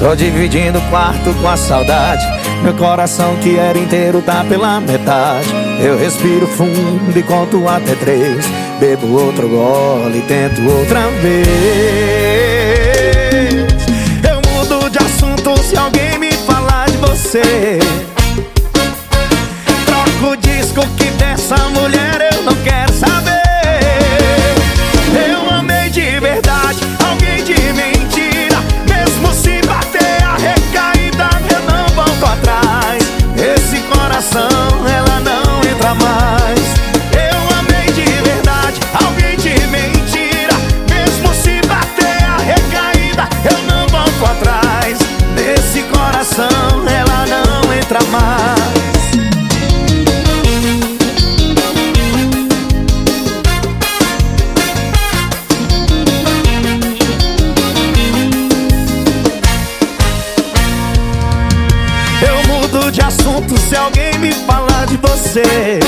Tô dividindo o quarto com a saudade. Meu coração que era inteiro tá pela metade. Eu respiro fundo e conto até três. Bebo outro gole e tento outra vez. Eu mudo de assunto se alguém me falar de você. Troco o disco que dessa mulher eu não não entra mais. Eu mudo de assunto se alguém me falar de você